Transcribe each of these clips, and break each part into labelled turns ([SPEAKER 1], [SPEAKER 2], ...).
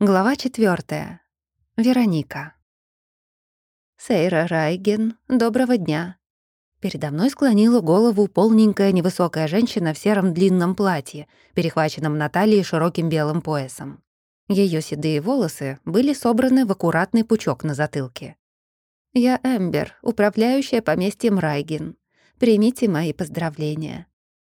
[SPEAKER 1] Глава четвертая. Вероника. «Сейра Райген, доброго дня». Передо мной склонила голову полненькая невысокая женщина в сером длинном платье, перехваченном на талии широким белым поясом. Ее седые волосы были собраны в аккуратный пучок на затылке. «Я Эмбер, управляющая поместьем Райген. Примите мои поздравления».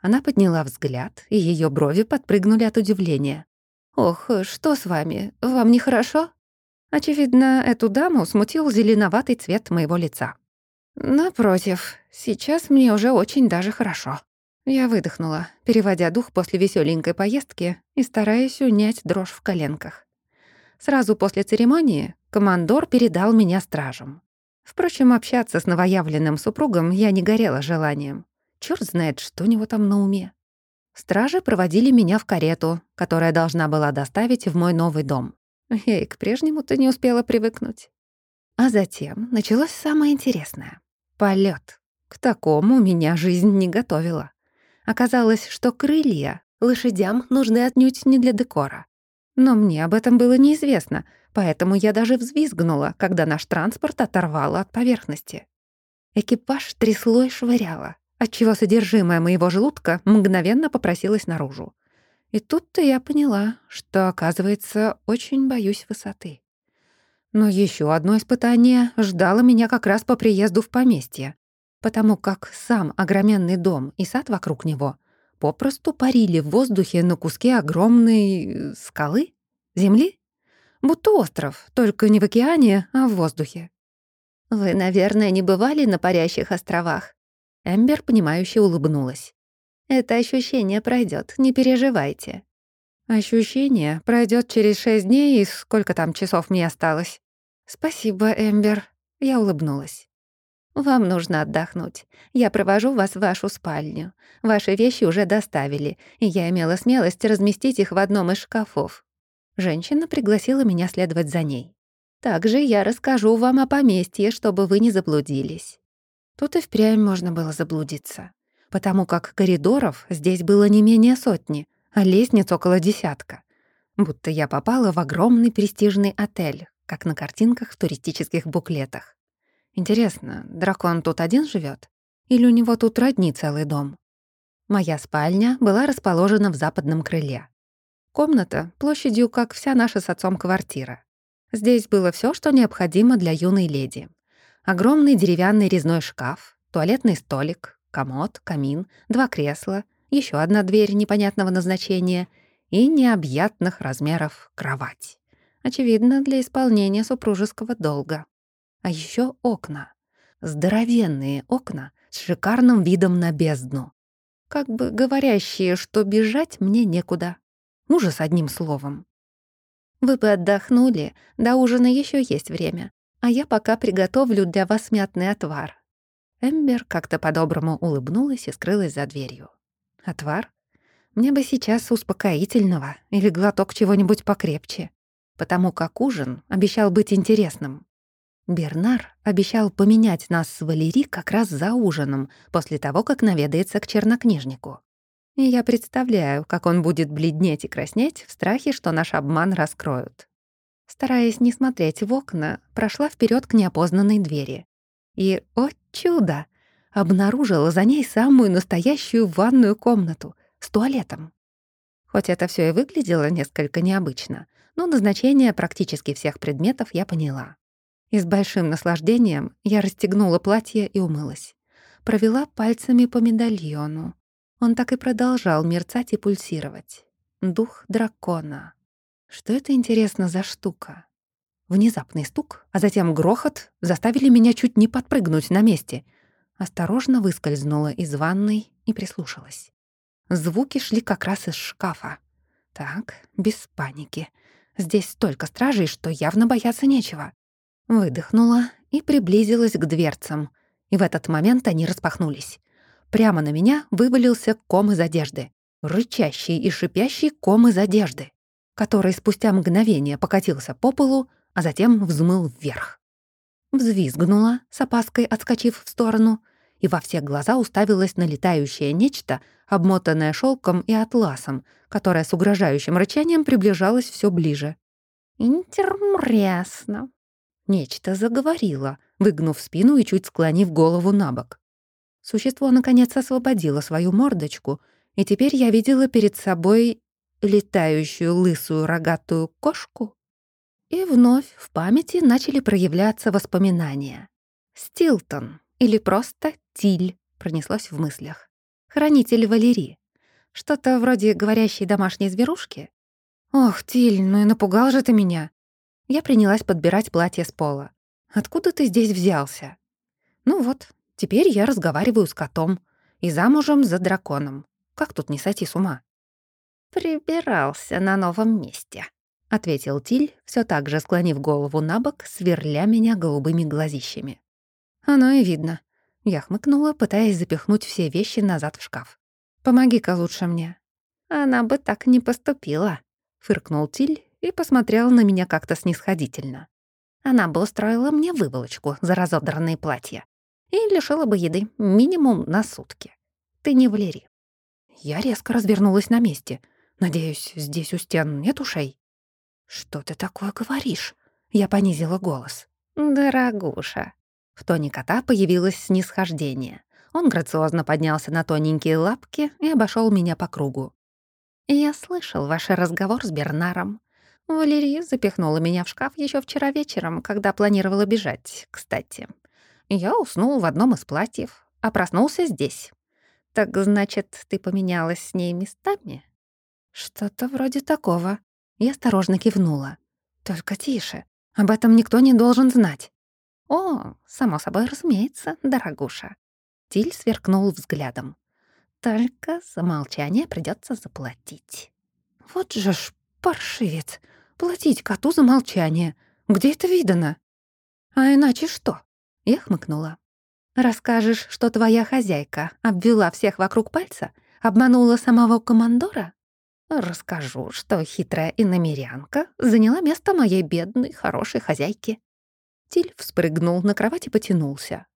[SPEAKER 1] Она подняла взгляд, и ее брови подпрыгнули от удивления. «Ох, что с вами? Вам нехорошо?» Очевидно, эту даму смутил зеленоватый цвет моего лица. «Напротив, сейчас мне уже очень даже хорошо». Я выдохнула, переводя дух после веселенькой поездки и стараясь унять дрожь в коленках. Сразу после церемонии командор передал меня стражам. Впрочем, общаться с новоявленным супругом я не горела желанием. Чёрт знает, что у него там на уме. Стражи проводили меня в карету, которая должна была доставить в мой новый дом. Я и к прежнему-то не успела привыкнуть. А затем началось самое интересное — полет. К такому меня жизнь не готовила. Оказалось, что крылья лошадям нужны отнюдь не для декора. Но мне об этом было неизвестно, поэтому я даже взвизгнула, когда наш транспорт оторвало от поверхности. Экипаж трясло и швыряло отчего содержимое моего желудка мгновенно попросилось наружу. И тут-то я поняла, что, оказывается, очень боюсь высоты. Но еще одно испытание ждало меня как раз по приезду в поместье, потому как сам огроменный дом и сад вокруг него попросту парили в воздухе на куске огромной э, скалы, земли, будто остров, только не в океане, а в воздухе. «Вы, наверное, не бывали на парящих островах?» Эмбер, понимающе улыбнулась. «Это ощущение пройдет, не переживайте». «Ощущение пройдет через шесть дней, и сколько там часов мне осталось?» «Спасибо, Эмбер», — я улыбнулась. «Вам нужно отдохнуть. Я провожу вас в вашу спальню. Ваши вещи уже доставили, и я имела смелость разместить их в одном из шкафов». Женщина пригласила меня следовать за ней. «Также я расскажу вам о поместье, чтобы вы не заблудились. Тут и впрямь можно было заблудиться, потому как коридоров здесь было не менее сотни, а лестниц около десятка. Будто я попала в огромный престижный отель, как на картинках в туристических буклетах. Интересно, дракон тут один живет, Или у него тут родни целый дом? Моя спальня была расположена в западном крыле. Комната площадью, как вся наша с отцом квартира. Здесь было все, что необходимо для юной леди. Огромный деревянный резной шкаф, туалетный столик, комод, камин, два кресла, еще одна дверь непонятного назначения и необъятных размеров кровать. Очевидно, для исполнения супружеского долга. А еще окна. Здоровенные окна с шикарным видом на бездну. Как бы говорящие, что бежать мне некуда. Ужас одним словом. Вы бы отдохнули, до ужина еще есть время а я пока приготовлю для вас мятный отвар». Эмбер как-то по-доброму улыбнулась и скрылась за дверью. «Отвар? Мне бы сейчас успокоительного или глоток чего-нибудь покрепче, потому как ужин обещал быть интересным. Бернар обещал поменять нас с Валери как раз за ужином, после того, как наведается к чернокнижнику. И я представляю, как он будет бледнеть и краснеть в страхе, что наш обман раскроют. Стараясь не смотреть в окна, прошла вперед к неопознанной двери. И, о чудо, обнаружила за ней самую настоящую ванную комнату с туалетом. Хоть это все и выглядело несколько необычно, но назначение практически всех предметов я поняла. И с большим наслаждением я расстегнула платье и умылась. Провела пальцами по медальону. Он так и продолжал мерцать и пульсировать. Дух дракона. Что это, интересно, за штука? Внезапный стук, а затем грохот заставили меня чуть не подпрыгнуть на месте. Осторожно выскользнула из ванной и прислушалась. Звуки шли как раз из шкафа. Так, без паники. Здесь столько стражей, что явно бояться нечего. Выдохнула и приблизилась к дверцам. И в этот момент они распахнулись. Прямо на меня вывалился ком из одежды. Рычащий и шипящий ком из одежды который спустя мгновение покатился по полу, а затем взмыл вверх. Взвизгнула, с опаской отскочив в сторону, и во все глаза уставилась на летающее нечто, обмотанное шелком и атласом, которое с угрожающим рычанием приближалось все ближе. Интересно. Нечто заговорило, выгнув спину и чуть склонив голову на бок. Существо, наконец, освободило свою мордочку, и теперь я видела перед собой летающую лысую рогатую кошку. И вновь в памяти начали проявляться воспоминания. Стилтон или просто Тиль пронеслось в мыслях. Хранитель Валерии. Что-то вроде говорящей домашней зверушки. «Ох, Тиль, ну и напугал же ты меня!» Я принялась подбирать платье с пола. «Откуда ты здесь взялся?» «Ну вот, теперь я разговариваю с котом и замужем за драконом. Как тут не сойти с ума?» «Прибирался на новом месте», — ответил Тиль, все так же склонив голову на бок, сверля меня голубыми глазищами. «Оно и видно». Я хмыкнула, пытаясь запихнуть все вещи назад в шкаф. Помоги-ка лучше мне». «Она бы так не поступила», — фыркнул Тиль и посмотрел на меня как-то снисходительно. «Она бы устроила мне выволочку за разодранные платья и лишила бы еды минимум на сутки. Ты не Валерий». Я резко развернулась на месте. Надеюсь, здесь у стен нет ушей? «Что ты такое говоришь?» Я понизила голос. «Дорогуша». В тоне кота появилось снисхождение. Он грациозно поднялся на тоненькие лапки и обошел меня по кругу. «Я слышал ваш разговор с Бернаром. Валерия запихнула меня в шкаф еще вчера вечером, когда планировала бежать, кстати. Я уснул в одном из платьев, а проснулся здесь. Так значит, ты поменялась с ней местами?» «Что-то вроде такого». Я осторожно кивнула. «Только тише. Об этом никто не должен знать». «О, само собой разумеется, дорогуша. Тиль сверкнул взглядом. «Только за молчание придется заплатить». «Вот же ж паршивец! Платить коту за молчание! Где это видано?» «А иначе что?» Я хмыкнула. «Расскажешь, что твоя хозяйка обвела всех вокруг пальца, обманула самого командора?» «Расскажу, что хитрая иномерянка заняла место моей бедной, хорошей хозяйки». Тиль вспрыгнул на кровать и потянулся.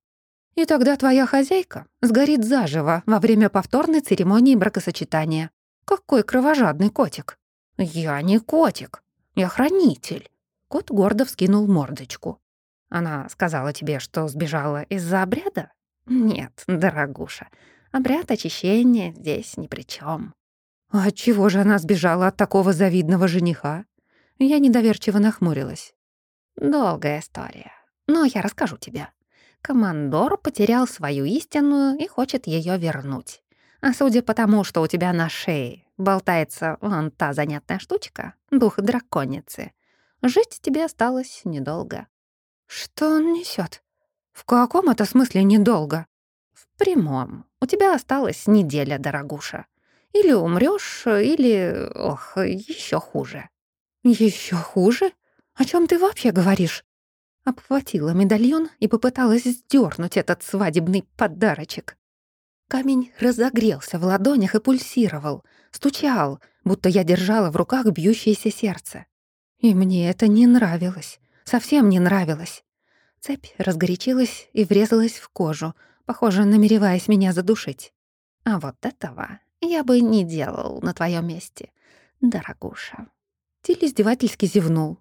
[SPEAKER 1] И тогда твоя хозяйка сгорит заживо во время повторной церемонии бракосочетания. Какой кровожадный котик. Я не котик, я хранитель. Кот гордо вскинул мордочку. Она сказала тебе, что сбежала из-за обряда? Нет, дорогуша, обряд очищения здесь ни при чем. А чего же она сбежала от такого завидного жениха? Я недоверчиво нахмурилась. Долгая история, но я расскажу тебе. Командор потерял свою истинную и хочет ее вернуть. А судя по тому, что у тебя на шее болтается вон та занятная штучка, дух драконицы, жить тебе осталось недолго. Что он несет? В каком это смысле недолго? В прямом. У тебя осталась неделя, дорогуша. Или умрёшь, или, ох, еще хуже. Еще хуже? О чем ты вообще говоришь? обхватила медальон и попыталась сдернуть этот свадебный подарочек. Камень разогрелся в ладонях и пульсировал, стучал, будто я держала в руках бьющееся сердце. И мне это не нравилось, совсем не нравилось. Цепь разгорячилась и врезалась в кожу, похоже, намереваясь меня задушить. А вот этого я бы не делал на твоем месте, дорогуша. Тиль издевательски зевнул.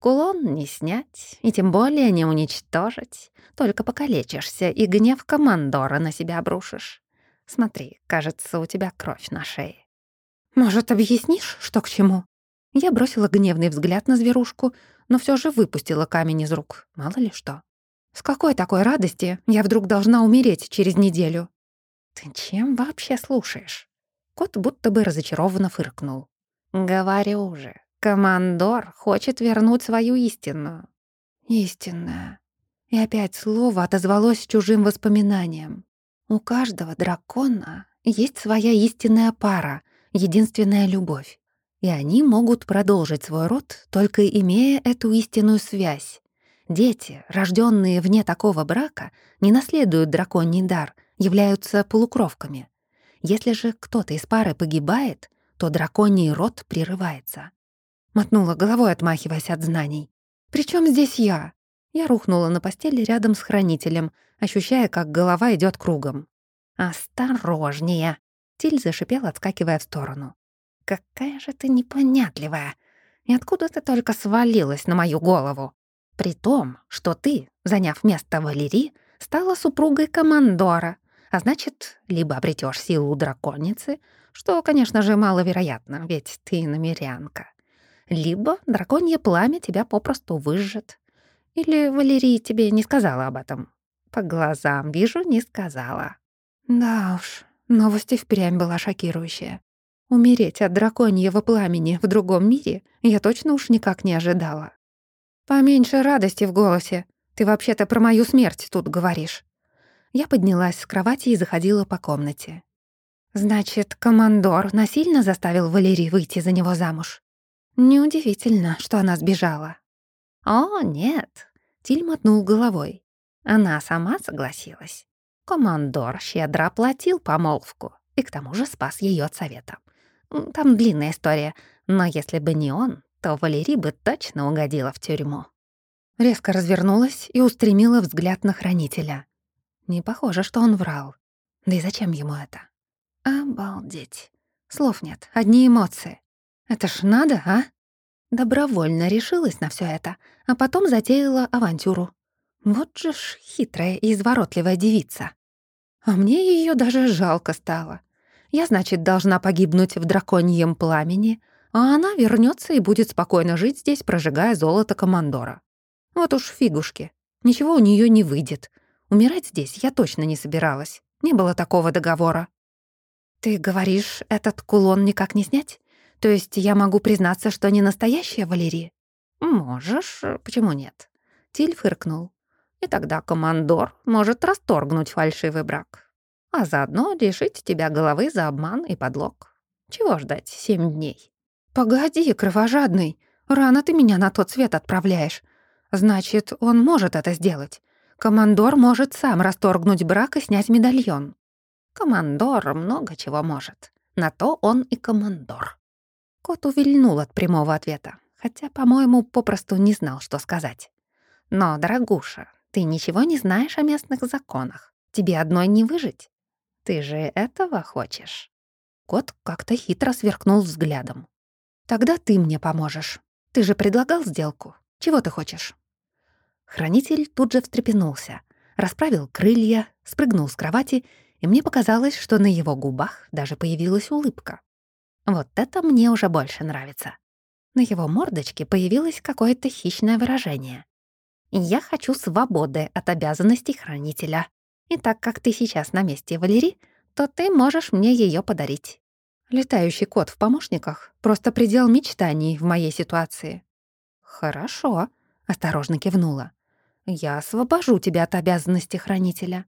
[SPEAKER 1] Кулон не снять, и тем более не уничтожить. Только покалечишься, и гнев командора на себя обрушишь. Смотри, кажется, у тебя кровь на шее. Может, объяснишь, что к чему? Я бросила гневный взгляд на зверушку, но все же выпустила камень из рук. Мало ли что. С какой такой радости я вдруг должна умереть через неделю? Ты чем вообще слушаешь? Кот будто бы разочарованно фыркнул. Говорю же, Командор хочет вернуть свою истинную. Истинная. И опять слово отозвалось чужим воспоминанием. У каждого дракона есть своя истинная пара, единственная любовь. И они могут продолжить свой род, только имея эту истинную связь. Дети, рожденные вне такого брака, не наследуют драконий дар, являются полукровками. Если же кто-то из пары погибает, то драконий род прерывается. Мотнула головой, отмахиваясь от знаний. «Причём здесь я?» Я рухнула на постели рядом с хранителем, ощущая, как голова идёт кругом. «Осторожнее!» Тиль зашипел, отскакивая в сторону. «Какая же ты непонятливая! И откуда ты только свалилась на мою голову? При том, что ты, заняв место Валерии, стала супругой командора, а значит, либо обретешь силу драконицы, что, конечно же, маловероятно, ведь ты намерянка, либо драконье пламя тебя попросту выжжет. Или Валерия тебе не сказала об этом? По глазам вижу, не сказала. Да уж, новость и впрямь была шокирующая. Умереть от драконьего пламени в другом мире я точно уж никак не ожидала. Поменьше радости в голосе. Ты вообще-то про мою смерть тут говоришь. Я поднялась с кровати и заходила по комнате. Значит, командор насильно заставил Валерий выйти за него замуж? Неудивительно, что она сбежала. О, нет, Тиль мотнул головой. Она сама согласилась. Командор щедро оплатил помолвку и к тому же спас ее от совета. Там длинная история, но если бы не он, то Валерий бы точно угодила в тюрьму. Резко развернулась и устремила взгляд на хранителя. Не похоже, что он врал. Да и зачем ему это? Обалдеть. Слов нет, одни эмоции. Это ж надо, а? Добровольно решилась на все это, а потом затеяла авантюру. Вот же ж хитрая и изворотливая девица. А мне ее даже жалко стало. Я, значит, должна погибнуть в драконьем пламени, а она вернется и будет спокойно жить здесь, прожигая золото командора. Вот уж фигушки. Ничего у нее не выйдет. Умирать здесь я точно не собиралась. Не было такого договора. «Ты говоришь, этот кулон никак не снять? То есть я могу признаться, что не настоящая Валерия?» «Можешь. Почему нет?» Тиль фыркнул. «И тогда командор может расторгнуть фальшивый брак, а заодно лишить тебя головы за обман и подлог. Чего ждать семь дней?» «Погоди, кровожадный, рано ты меня на тот свет отправляешь. Значит, он может это сделать. Командор может сам расторгнуть брак и снять медальон. Командор много чего может. На то он и командор. Кот увильнул от прямого ответа, хотя, по-моему, попросту не знал, что сказать. «Но, дорогуша, ты ничего не знаешь о местных законах. Тебе одной не выжить. Ты же этого хочешь?» Кот как-то хитро сверкнул взглядом. «Тогда ты мне поможешь. Ты же предлагал сделку. Чего ты хочешь?» Хранитель тут же встрепенулся, расправил крылья, спрыгнул с кровати и мне показалось, что на его губах даже появилась улыбка. Вот это мне уже больше нравится. На его мордочке появилось какое-то хищное выражение. «Я хочу свободы от обязанностей хранителя. И так как ты сейчас на месте Валерии, то ты можешь мне ее подарить». Летающий кот в помощниках — просто предел мечтаний в моей ситуации. «Хорошо», — осторожно кивнула. «Я освобожу тебя от обязанности хранителя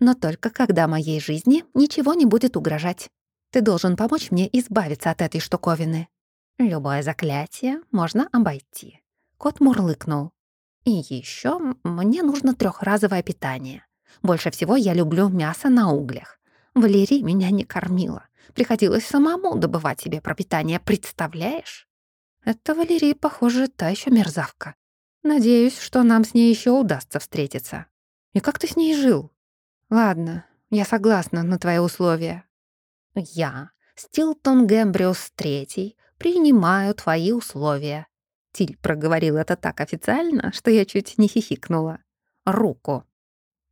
[SPEAKER 1] но только когда моей жизни ничего не будет угрожать. Ты должен помочь мне избавиться от этой штуковины. Любое заклятие можно обойти. Кот мурлыкнул. И еще мне нужно трехразовое питание. Больше всего я люблю мясо на углях. Валерий меня не кормила. Приходилось самому добывать себе пропитание, представляешь? Это Валерий, похоже, та еще мерзавка. Надеюсь, что нам с ней еще удастся встретиться. И как ты с ней жил? Ладно, я согласна на твои условия. Я, Стилтон Гэмбриус III, принимаю твои условия. Тиль проговорил это так официально, что я чуть не хихикнула. Руку.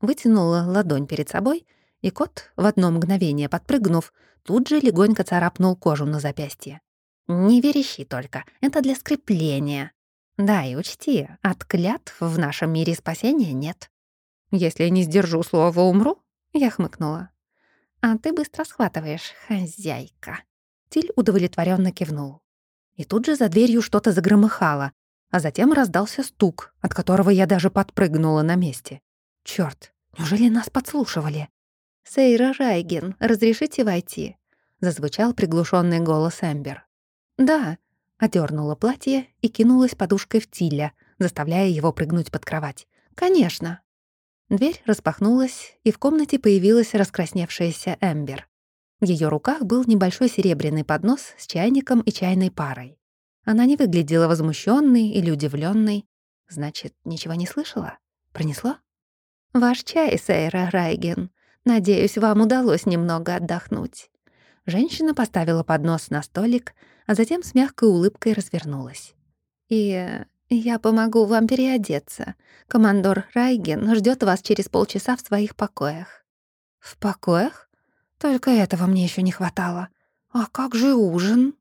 [SPEAKER 1] Вытянула ладонь перед собой, и кот, в одно мгновение подпрыгнув, тут же легонько царапнул кожу на запястье. «Не верещи только, это для скрепления. Да, и учти, от клятв в нашем мире спасения нет. Если я не сдержу слова, умру?» Я хмыкнула. «А ты быстро схватываешь, хозяйка». Тиль удовлетворенно кивнул. И тут же за дверью что-то загромыхало, а затем раздался стук, от которого я даже подпрыгнула на месте. Чёрт, неужели нас подслушивали? «Сейра Райген, разрешите войти?» — зазвучал приглушенный голос Эмбер. «Да», — одернула платье и кинулась подушкой в Тиля, заставляя его прыгнуть под кровать. «Конечно». Дверь распахнулась, и в комнате появилась раскрасневшаяся Эмбер. В ее руках был небольшой серебряный поднос с чайником и чайной парой. Она не выглядела возмущенной или удивленной. Значит, ничего не слышала? Пронесло? «Ваш чай, Сейра Райген. Надеюсь, вам удалось немного отдохнуть». Женщина поставила поднос на столик, а затем с мягкой улыбкой развернулась. И я помогу вам переодеться. Командор Райген ждет вас через полчаса в своих покоях». «В покоях? Только этого мне еще не хватало. А как же ужин?»